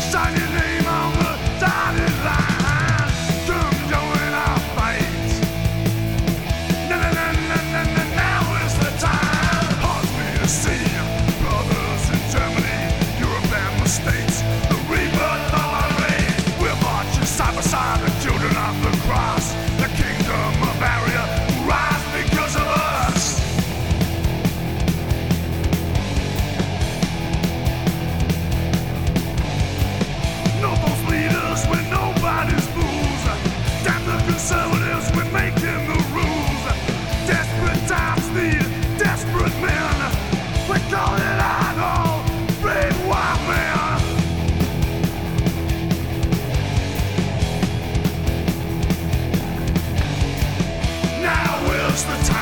Shining. Now's the time.